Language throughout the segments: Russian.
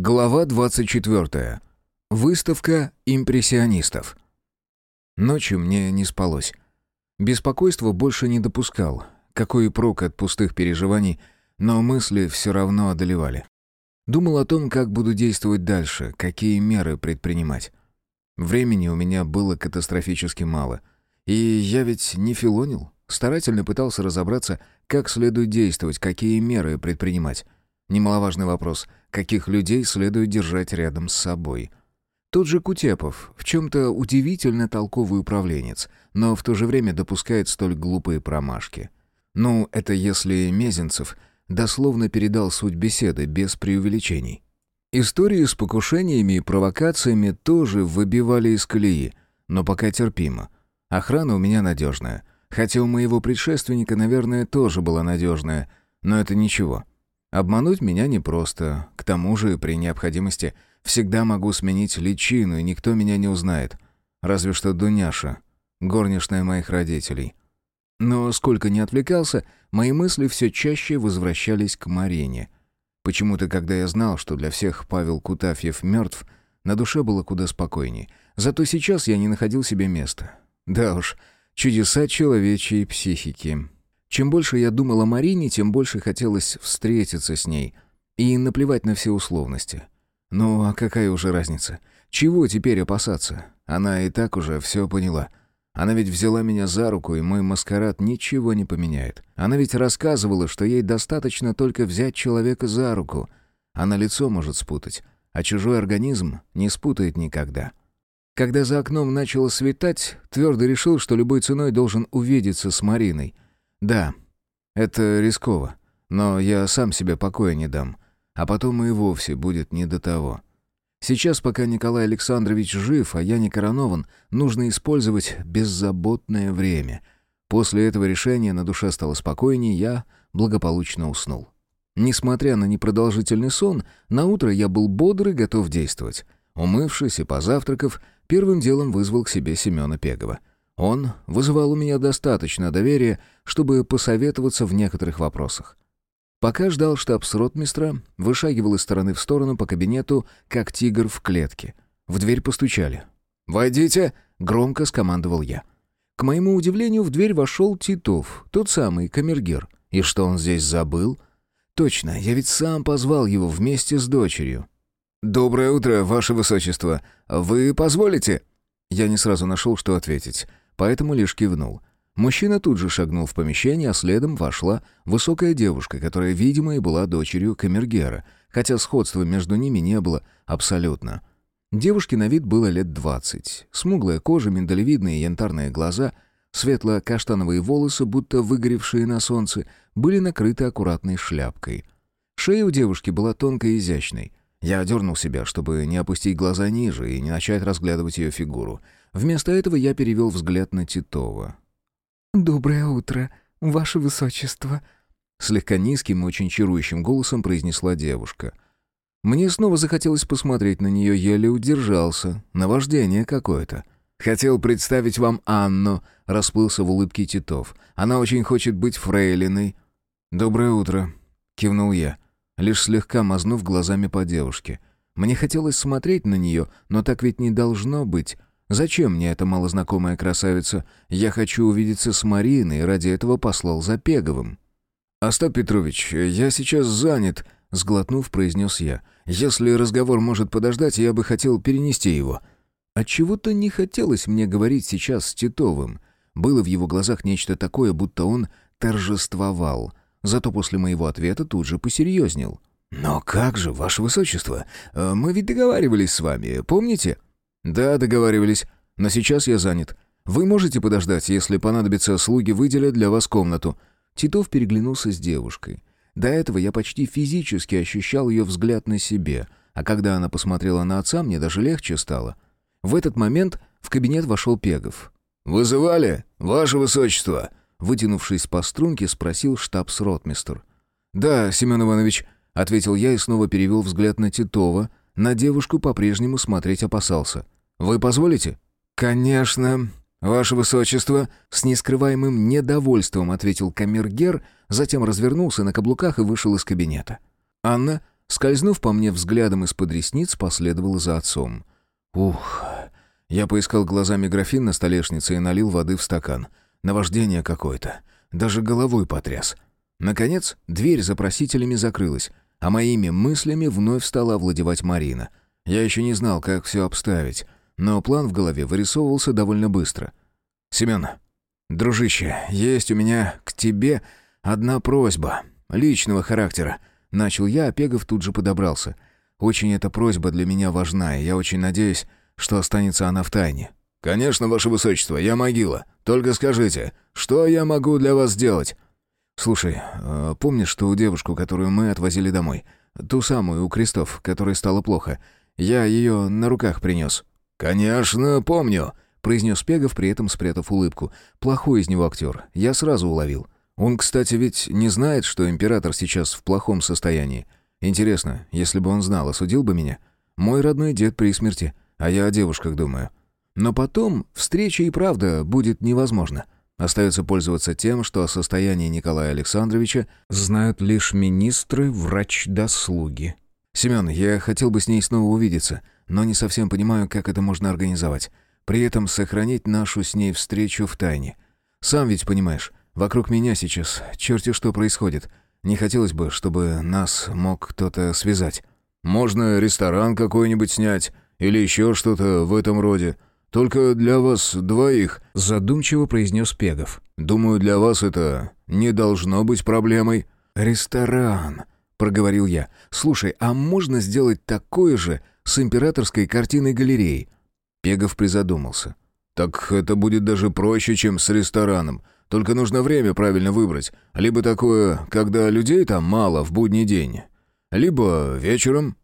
Глава 24. Выставка импрессионистов. Ночью мне не спалось. Беспокойство больше не допускал. Какой прок от пустых переживаний, но мысли все равно одолевали. Думал о том, как буду действовать дальше, какие меры предпринимать. Времени у меня было катастрофически мало. И я ведь не филонил. Старательно пытался разобраться, как следует действовать, какие меры предпринимать. Немаловажный вопрос, каких людей следует держать рядом с собой. Тот же Кутепов, в чем-то удивительно толковый управленец, но в то же время допускает столь глупые промашки. Ну, это если Мезенцев дословно передал суть беседы без преувеличений. Истории с покушениями и провокациями тоже выбивали из колеи, но пока терпимо. Охрана у меня надежная. Хотя у моего предшественника, наверное, тоже была надежная, но это ничего. Обмануть меня непросто. К тому же, при необходимости, всегда могу сменить личину, и никто меня не узнает. Разве что Дуняша, горничная моих родителей. Но сколько ни отвлекался, мои мысли все чаще возвращались к Марине. Почему-то, когда я знал, что для всех Павел Кутафьев мертв, на душе было куда спокойнее. Зато сейчас я не находил себе места. Да уж, чудеса человечьей психики. Чем больше я думал о Марине, тем больше хотелось встретиться с ней. И наплевать на все условности. Ну, а какая уже разница? Чего теперь опасаться? Она и так уже все поняла. Она ведь взяла меня за руку, и мой маскарад ничего не поменяет. Она ведь рассказывала, что ей достаточно только взять человека за руку. Она лицо может спутать, а чужой организм не спутает никогда. Когда за окном начало светать, твердо решил, что любой ценой должен увидеться с Мариной — да, это рисково, но я сам себе покоя не дам, а потом и вовсе будет не до того. Сейчас, пока Николай Александрович жив, а я не коронован, нужно использовать беззаботное время. После этого решения на душе стало спокойнее, я благополучно уснул. Несмотря на непродолжительный сон, на утро я был бодр и готов действовать. Умывшись и позавтракав, первым делом вызвал к себе Семена Пегова. Он вызывал у меня достаточно доверия, чтобы посоветоваться в некоторых вопросах. Пока ждал штабс-ротмистра, вышагивал из стороны в сторону по кабинету, как тигр в клетке. В дверь постучали. «Войдите!» — громко скомандовал я. К моему удивлению, в дверь вошел Титов, тот самый камергер. И что он здесь забыл? Точно, я ведь сам позвал его вместе с дочерью. «Доброе утро, ваше высочество. Вы позволите?» Я не сразу нашел, что ответить поэтому лишь кивнул. Мужчина тут же шагнул в помещение, а следом вошла высокая девушка, которая, видимо, и была дочерью камергера, хотя сходства между ними не было абсолютно. Девушке на вид было лет двадцать. Смуглая кожа, миндалевидные янтарные глаза, светло-каштановые волосы, будто выгоревшие на солнце, были накрыты аккуратной шляпкой. Шея у девушки была тонкой и изящной. Я одернул себя, чтобы не опустить глаза ниже и не начать разглядывать ее фигуру — Вместо этого я перевел взгляд на Титова. «Доброе утро, ваше высочество», — слегка низким и очень чарующим голосом произнесла девушка. Мне снова захотелось посмотреть на нее, еле удержался. Наваждение какое-то. «Хотел представить вам Анну», — расплылся в улыбке Титов. «Она очень хочет быть фрейлиной». «Доброе утро», — кивнул я, лишь слегка мазнув глазами по девушке. Мне хотелось смотреть на нее, но так ведь не должно быть. Зачем мне эта малознакомая красавица? Я хочу увидеться с Мариной, и ради этого послал за Пеговым». «Остап Петрович, я сейчас занят», — сглотнув, произнес я. «Если разговор может подождать, я бы хотел перенести его». Отчего-то не хотелось мне говорить сейчас с Титовым. Было в его глазах нечто такое, будто он торжествовал. Зато после моего ответа тут же посерьезнел. «Но как же, ваше высочество? Мы ведь договаривались с вами, помните?» «Да, договаривались. Но сейчас я занят. Вы можете подождать, если понадобится, слуги выделят для вас комнату». Титов переглянулся с девушкой. До этого я почти физически ощущал ее взгляд на себе, а когда она посмотрела на отца, мне даже легче стало. В этот момент в кабинет вошел Пегов. «Вызывали, ваше высочество?» Вытянувшись по струнке, спросил штабс-ротмистр. «Да, Семен Иванович», — ответил я и снова перевел взгляд на Титова, на девушку по-прежнему смотреть опасался. «Вы позволите?» «Конечно, ваше высочество», — с нескрываемым недовольством ответил камергер, затем развернулся на каблуках и вышел из кабинета. Анна Скользнув по мне взглядом из-под ресниц, последовала за отцом. Ух, я поискал глазами графин на столешнице и налил воды в стакан. Наваждение какое-то. Даже головой потряс. Наконец, дверь за просителями закрылась, а моими мыслями вновь стала овладевать Марина. Я еще не знал, как все обставить, но план в голове вырисовывался довольно быстро. «Семен, дружище, есть у меня к тебе одна просьба, личного характера», — начал я, а Пегов тут же подобрался. «Очень эта просьба для меня важна, и я очень надеюсь, что останется она в тайне». «Конечно, ваше высочество, я могила. Только скажите, что я могу для вас сделать?» «Слушай, э, помнишь ту девушку, которую мы отвозили домой? Ту самую, у крестов, которой стало плохо. Я ее на руках принес». «Конечно, помню», — произнес Пегов, при этом спрятав улыбку. «Плохой из него актер. Я сразу уловил. Он, кстати, ведь не знает, что император сейчас в плохом состоянии. Интересно, если бы он знал, осудил бы меня? Мой родной дед при смерти, а я о девушках думаю. Но потом встреча и правда будет невозможна. Остается пользоваться тем, что о состоянии Николая Александровича знают лишь министры, врач-дослуги. Семен, я хотел бы с ней снова увидеться, но не совсем понимаю, как это можно организовать. При этом сохранить нашу с ней встречу в тайне. Сам ведь понимаешь, вокруг меня сейчас черти что происходит. Не хотелось бы, чтобы нас мог кто-то связать. Можно ресторан какой-нибудь снять или еще что-то в этом роде. Только для вас двоих», — задумчиво произнес Пегов. «Думаю, для вас это не должно быть проблемой». «Ресторан», — проговорил я. «Слушай, а можно сделать такое же с императорской картиной галереей?» Пегов призадумался. «Так это будет даже проще, чем с рестораном. Только нужно время правильно выбрать. Либо такое, когда людей там мало в будний день. Либо вечером.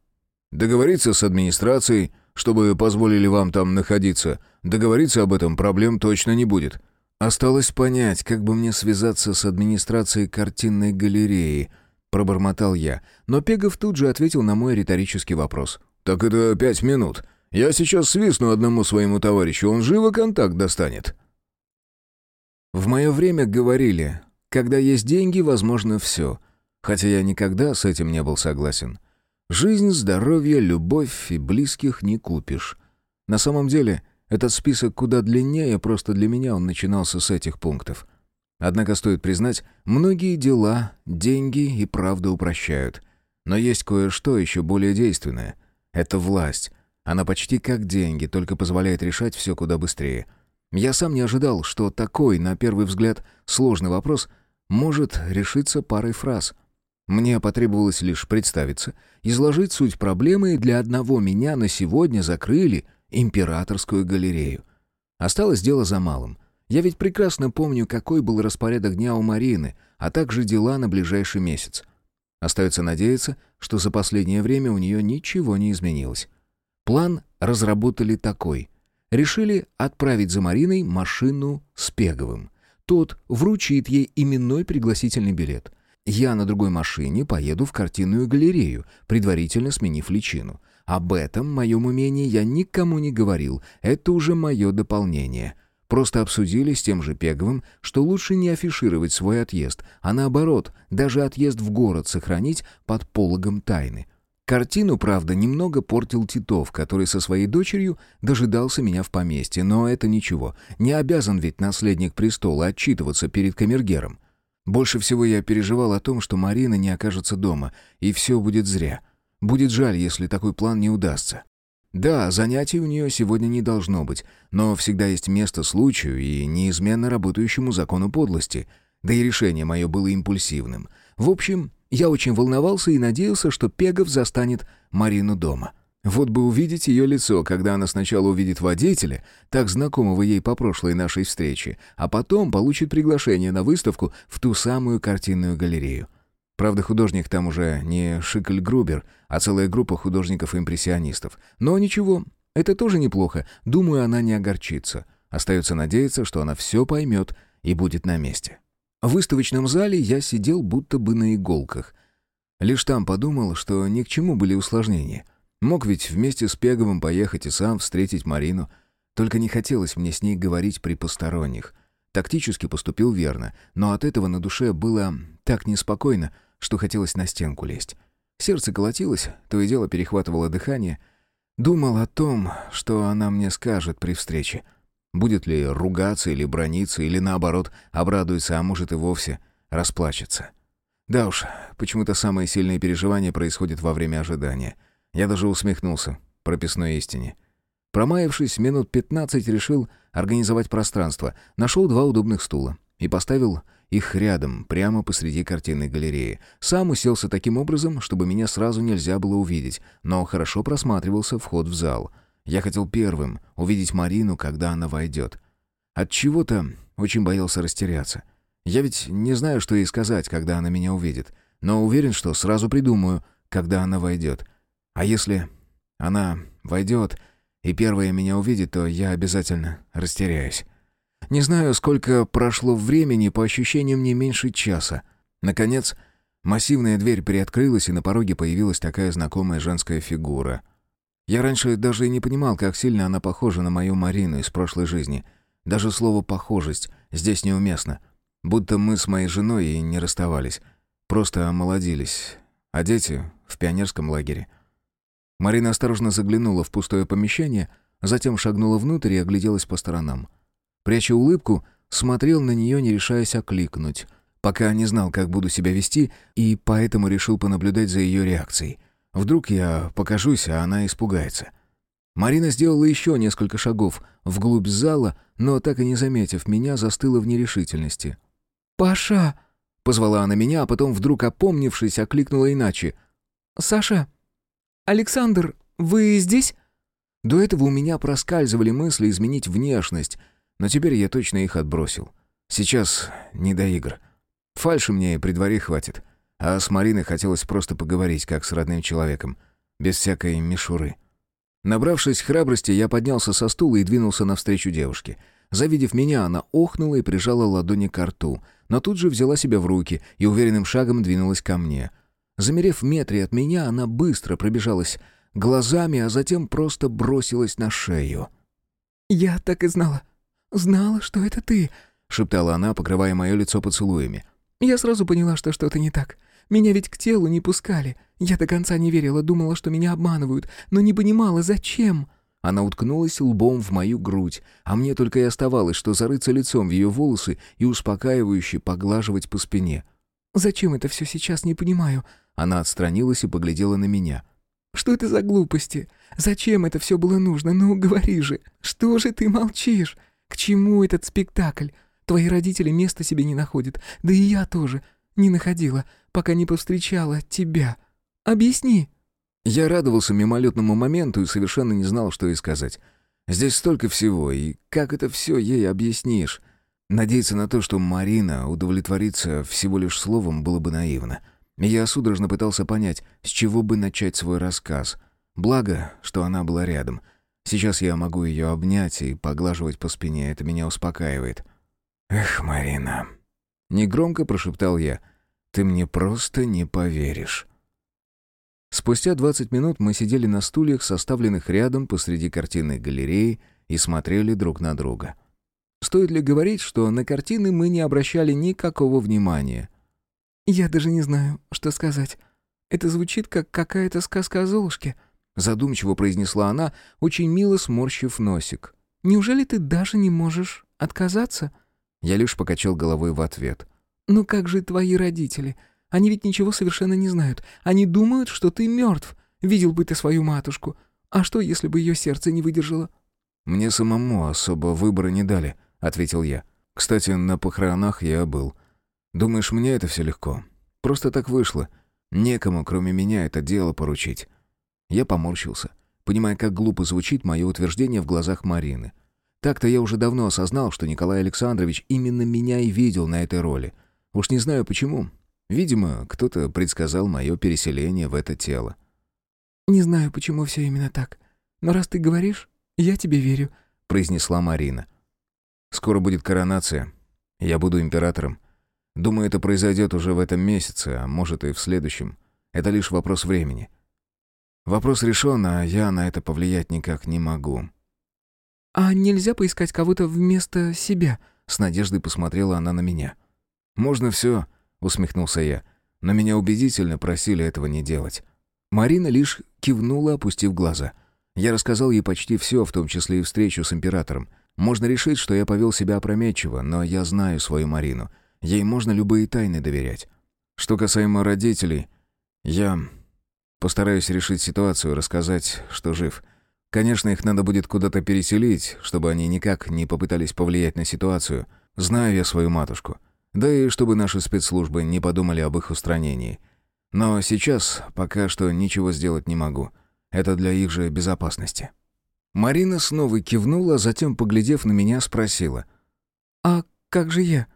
Договориться с администрацией, чтобы позволили вам там находиться. Договориться об этом проблем точно не будет. Осталось понять, как бы мне связаться с администрацией картинной галереи, пробормотал я, но Пегов тут же ответил на мой риторический вопрос. Так это пять минут. Я сейчас свистну одному своему товарищу, он живо контакт достанет. В мое время говорили, когда есть деньги, возможно все. Хотя я никогда с этим не был согласен. Жизнь, здоровье, любовь и близких не купишь. На самом деле, этот список куда длиннее, просто для меня он начинался с этих пунктов. Однако стоит признать, многие дела, деньги и правда упрощают. Но есть кое-что еще более действенное. Это власть. Она почти как деньги, только позволяет решать все куда быстрее. Я сам не ожидал, что такой, на первый взгляд, сложный вопрос может решиться парой фраз — мне потребовалось лишь представиться, изложить суть проблемы, и для одного меня на сегодня закрыли императорскую галерею. Осталось дело за малым. Я ведь прекрасно помню, какой был распорядок дня у Марины, а также дела на ближайший месяц. Остается надеяться, что за последнее время у нее ничего не изменилось. План разработали такой. Решили отправить за Мариной машину с Пеговым. Тот вручит ей именной пригласительный билет — я на другой машине поеду в картинную галерею, предварительно сменив личину. Об этом моем умении я никому не говорил, это уже мое дополнение. Просто обсудили с тем же Пеговым, что лучше не афишировать свой отъезд, а наоборот, даже отъезд в город сохранить под пологом тайны. Картину, правда, немного портил Титов, который со своей дочерью дожидался меня в поместье, но это ничего. Не обязан ведь наследник престола отчитываться перед камергером. Больше всего я переживал о том, что Марина не окажется дома, и все будет зря. Будет жаль, если такой план не удастся. Да, занятий у нее сегодня не должно быть, но всегда есть место случаю и неизменно работающему закону подлости. Да и решение мое было импульсивным. В общем, я очень волновался и надеялся, что Пегов застанет Марину дома. Вот бы увидеть ее лицо, когда она сначала увидит водителя, так знакомого ей по прошлой нашей встрече, а потом получит приглашение на выставку в ту самую картинную галерею. Правда, художник там уже не Шикль Грубер, а целая группа художников-импрессионистов. Но ничего, это тоже неплохо. Думаю, она не огорчится. Остается надеяться, что она все поймет и будет на месте. В выставочном зале я сидел будто бы на иголках. Лишь там подумал, что ни к чему были усложнения — Мог ведь вместе с Пеговым поехать и сам встретить Марину. Только не хотелось мне с ней говорить при посторонних. Тактически поступил верно, но от этого на душе было так неспокойно, что хотелось на стенку лезть. Сердце колотилось, то и дело перехватывало дыхание. Думал о том, что она мне скажет при встрече. Будет ли ругаться или брониться, или наоборот, обрадуется, а может и вовсе расплачется. Да уж, почему-то самые сильные переживания происходят во время ожидания. Я даже усмехнулся прописной истине. Промаявшись минут пятнадцать, решил организовать пространство. Нашел два удобных стула и поставил их рядом, прямо посреди картинной галереи. Сам уселся таким образом, чтобы меня сразу нельзя было увидеть, но хорошо просматривался вход в зал. Я хотел первым увидеть Марину, когда она войдет. От чего-то очень боялся растеряться. Я ведь не знаю, что ей сказать, когда она меня увидит, но уверен, что сразу придумаю, когда она войдет. А если она войдет и первая меня увидит, то я обязательно растеряюсь. Не знаю, сколько прошло времени, по ощущениям не меньше часа. Наконец, массивная дверь приоткрылась, и на пороге появилась такая знакомая женская фигура. Я раньше даже и не понимал, как сильно она похожа на мою Марину из прошлой жизни. Даже слово «похожесть» здесь неуместно. Будто мы с моей женой и не расставались. Просто омолодились. А дети в пионерском лагере. Марина осторожно заглянула в пустое помещение, затем шагнула внутрь и огляделась по сторонам. Пряча улыбку, смотрел на нее, не решаясь окликнуть. Пока не знал, как буду себя вести, и поэтому решил понаблюдать за ее реакцией. Вдруг я покажусь, а она испугается. Марина сделала еще несколько шагов вглубь зала, но, так и не заметив меня, застыла в нерешительности. «Паша!» — позвала она меня, а потом, вдруг опомнившись, окликнула иначе. «Саша! Александр, вы здесь?» До этого у меня проскальзывали мысли изменить внешность — но теперь я точно их отбросил. Сейчас не до игр. Фальши мне при дворе хватит. А с Мариной хотелось просто поговорить, как с родным человеком. Без всякой мишуры. Набравшись храбрости, я поднялся со стула и двинулся навстречу девушке. Завидев меня, она охнула и прижала ладони к рту, но тут же взяла себя в руки и уверенным шагом двинулась ко мне. Замерев в метре от меня, она быстро пробежалась глазами, а затем просто бросилась на шею. «Я так и знала. «Знала, что это ты», — шептала она, покрывая мое лицо поцелуями. «Я сразу поняла, что что-то не так. Меня ведь к телу не пускали. Я до конца не верила, думала, что меня обманывают, но не понимала, зачем». Она уткнулась лбом в мою грудь, а мне только и оставалось, что зарыться лицом в ее волосы и успокаивающе поглаживать по спине. «Зачем это все сейчас, не понимаю?» Она отстранилась и поглядела на меня. «Что это за глупости? Зачем это все было нужно? Ну, говори же, что же ты молчишь?» К чему этот спектакль? Твои родители места себе не находят. Да и я тоже. Не находила, пока не повстречала тебя. Объясни». Я радовался мимолетному моменту и совершенно не знал, что и сказать. Здесь столько всего, и как это все ей объяснишь? Надеяться на то, что Марина удовлетворится всего лишь словом, было бы наивно. Я судорожно пытался понять, с чего бы начать свой рассказ. Благо, что она была рядом — Сейчас я могу ее обнять и поглаживать по спине, это меня успокаивает. «Эх, Марина!» Негромко прошептал я. «Ты мне просто не поверишь». Спустя двадцать минут мы сидели на стульях, составленных рядом посреди картинной галереи, и смотрели друг на друга. Стоит ли говорить, что на картины мы не обращали никакого внимания? «Я даже не знаю, что сказать. Это звучит, как какая-то сказка о Золушке», Задумчиво произнесла она, очень мило сморщив носик. «Неужели ты даже не можешь отказаться?» Я лишь покачал головой в ответ. «Ну как же твои родители? Они ведь ничего совершенно не знают. Они думают, что ты мертв. Видел бы ты свою матушку. А что, если бы ее сердце не выдержало?» «Мне самому особо выбора не дали», — ответил я. «Кстати, на похоронах я был. Думаешь, мне это все легко? Просто так вышло. Некому, кроме меня, это дело поручить. Я поморщился, понимая, как глупо звучит мое утверждение в глазах Марины. Так-то я уже давно осознал, что Николай Александрович именно меня и видел на этой роли. Уж не знаю почему. Видимо, кто-то предсказал мое переселение в это тело. «Не знаю, почему все именно так. Но раз ты говоришь, я тебе верю», — произнесла Марина. «Скоро будет коронация. Я буду императором. Думаю, это произойдет уже в этом месяце, а может и в следующем. Это лишь вопрос времени. Вопрос решен, а я на это повлиять никак не могу. «А нельзя поискать кого-то вместо себя?» С надеждой посмотрела она на меня. «Можно все», — усмехнулся я. но меня убедительно просили этого не делать. Марина лишь кивнула, опустив глаза. Я рассказал ей почти все, в том числе и встречу с императором. Можно решить, что я повел себя опрометчиво, но я знаю свою Марину. Ей можно любые тайны доверять. Что касаемо родителей, я постараюсь решить ситуацию рассказать, что жив. Конечно, их надо будет куда-то переселить, чтобы они никак не попытались повлиять на ситуацию. Знаю я свою матушку. Да и чтобы наши спецслужбы не подумали об их устранении. Но сейчас пока что ничего сделать не могу. Это для их же безопасности. Марина снова кивнула, затем, поглядев на меня, спросила. «А как же я?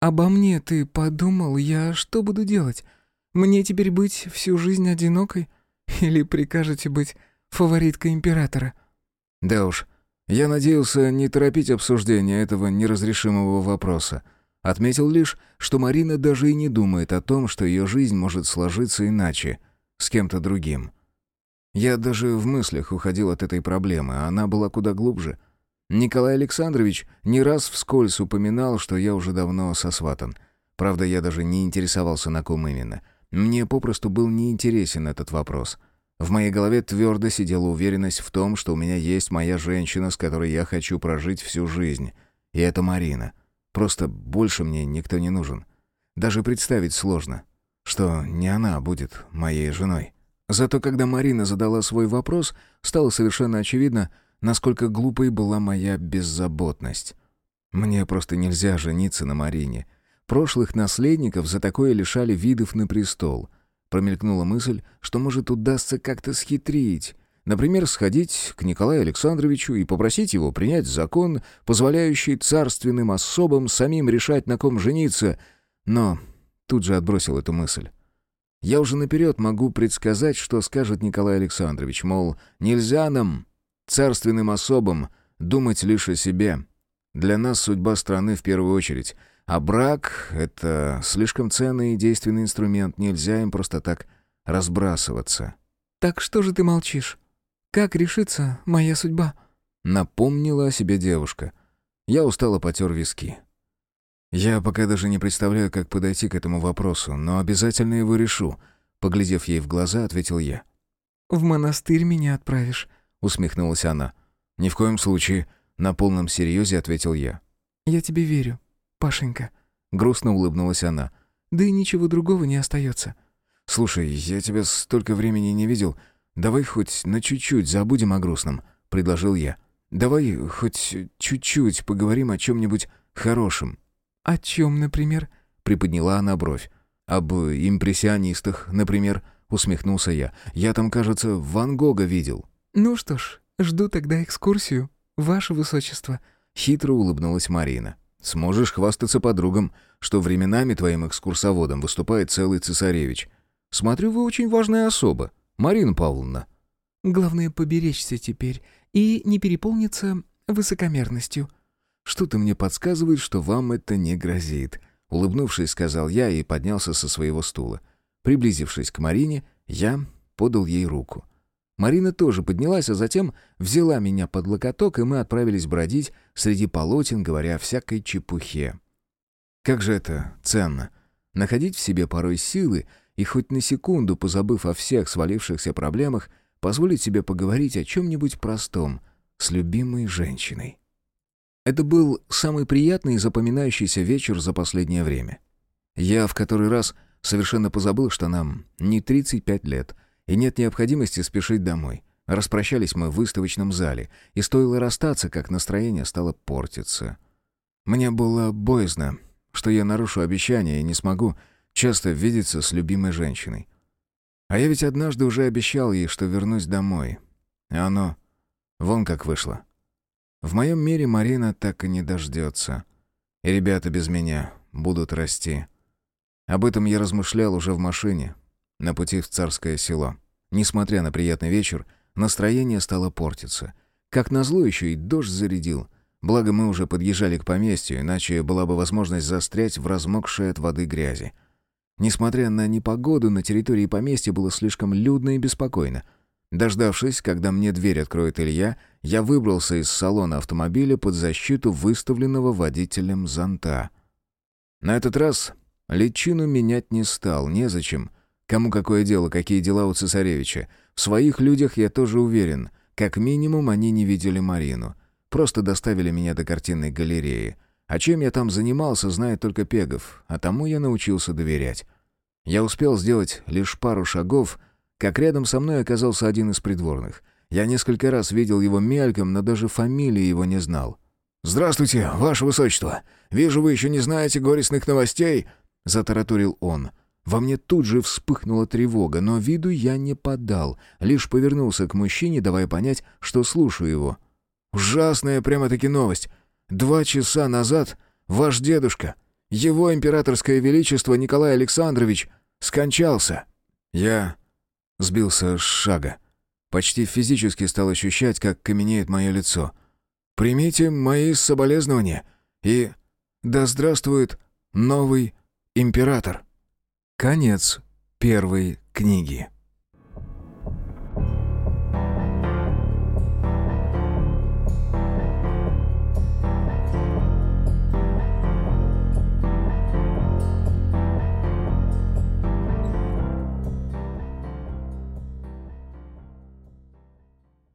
Обо мне ты подумал, я что буду делать? Мне теперь быть всю жизнь одинокой? Или прикажете быть фавориткой императора?» «Да уж, я надеялся не торопить обсуждение этого неразрешимого вопроса. Отметил лишь, что Марина даже и не думает о том, что ее жизнь может сложиться иначе, с кем-то другим. Я даже в мыслях уходил от этой проблемы, а она была куда глубже. Николай Александрович не раз вскользь упоминал, что я уже давно сосватан. Правда, я даже не интересовался, на ком именно. Мне попросту был неинтересен этот вопрос. В моей голове твердо сидела уверенность в том, что у меня есть моя женщина, с которой я хочу прожить всю жизнь. И это Марина — Просто больше мне никто не нужен. Даже представить сложно, что не она будет моей женой. Зато когда Марина задала свой вопрос, стало совершенно очевидно, насколько глупой была моя беззаботность. Мне просто нельзя жениться на Марине. Прошлых наследников за такое лишали видов на престол. Промелькнула мысль, что, может, удастся как-то схитрить, Например, сходить к Николаю Александровичу и попросить его принять закон, позволяющий царственным особам самим решать, на ком жениться. Но тут же отбросил эту мысль. Я уже наперед могу предсказать, что скажет Николай Александрович, мол, нельзя нам, царственным особам, думать лишь о себе. Для нас судьба страны в первую очередь. А брак — это слишком ценный и действенный инструмент, нельзя им просто так разбрасываться. «Так что же ты молчишь?» Как решится моя судьба?» Напомнила о себе девушка. Я устало потер виски. «Я пока даже не представляю, как подойти к этому вопросу, но обязательно его решу», — поглядев ей в глаза, ответил я. «В монастырь меня отправишь», — усмехнулась она. «Ни в коем случае», — на полном серьезе ответил я. «Я тебе верю, Пашенька», — грустно улыбнулась она. «Да и ничего другого не остается». «Слушай, я тебя столько времени не видел. «Давай хоть на чуть-чуть забудем о грустном», — предложил я. «Давай хоть чуть-чуть поговорим о чем-нибудь хорошем». «О чем, например?» — приподняла она бровь. «Об импрессионистах, например», — усмехнулся я. «Я там, кажется, Ван Гога видел». «Ну что ж, жду тогда экскурсию, ваше высочество», — хитро улыбнулась Марина. «Сможешь хвастаться подругам, что временами твоим экскурсоводом выступает целый цесаревич. Смотрю, вы очень важная особа». Марина Павловна». «Главное, поберечься теперь и не переполниться высокомерностью». «Что-то мне подсказывает, что вам это не грозит», — улыбнувшись, сказал я и поднялся со своего стула. Приблизившись к Марине, я подал ей руку. Марина тоже поднялась, а затем взяла меня под локоток, и мы отправились бродить среди полотен, говоря о всякой чепухе. Как же это ценно — находить в себе порой силы, и хоть на секунду, позабыв о всех свалившихся проблемах, позволить себе поговорить о чем-нибудь простом с любимой женщиной. Это был самый приятный и запоминающийся вечер за последнее время. Я в который раз совершенно позабыл, что нам не 35 лет, и нет необходимости спешить домой. Распрощались мы в выставочном зале, и стоило расстаться, как настроение стало портиться. Мне было боязно, что я нарушу обещание и не смогу часто видеться с любимой женщиной. А я ведь однажды уже обещал ей, что вернусь домой. И оно вон как вышло. В моем мире Марина так и не дождется. И ребята без меня будут расти. Об этом я размышлял уже в машине, на пути в царское село. Несмотря на приятный вечер, настроение стало портиться. Как назло еще и дождь зарядил. Благо мы уже подъезжали к поместью, иначе была бы возможность застрять в размокшей от воды грязи. Несмотря на непогоду, на территории поместья было слишком людно и беспокойно. Дождавшись, когда мне дверь откроет Илья, я выбрался из салона автомобиля под защиту выставленного водителем зонта. На этот раз Личину менять не стал, незачем. Кому какое дело, какие дела у цесаревича. В своих людях я тоже уверен. Как минимум, они не видели Марину. Просто доставили меня до картинной галереи. А чем я там занимался, знает только Пегов, а тому я научился доверять. Я успел сделать лишь пару шагов, как рядом со мной оказался один из придворных. Я несколько раз видел его мельком, но даже фамилии его не знал. «Здравствуйте, ваше высочество! Вижу, вы еще не знаете горестных новостей!» — затараторил он. Во мне тут же вспыхнула тревога, но виду я не подал, лишь повернулся к мужчине, давая понять, что слушаю его. «Ужасная прямо-таки новость! Два часа назад ваш дедушка, его императорское величество Николай Александрович, скончался!» Я сбился с шага. Почти физически стал ощущать, как каменеет мое лицо. «Примите мои соболезнования и да здравствует новый император!» Конец первой книги.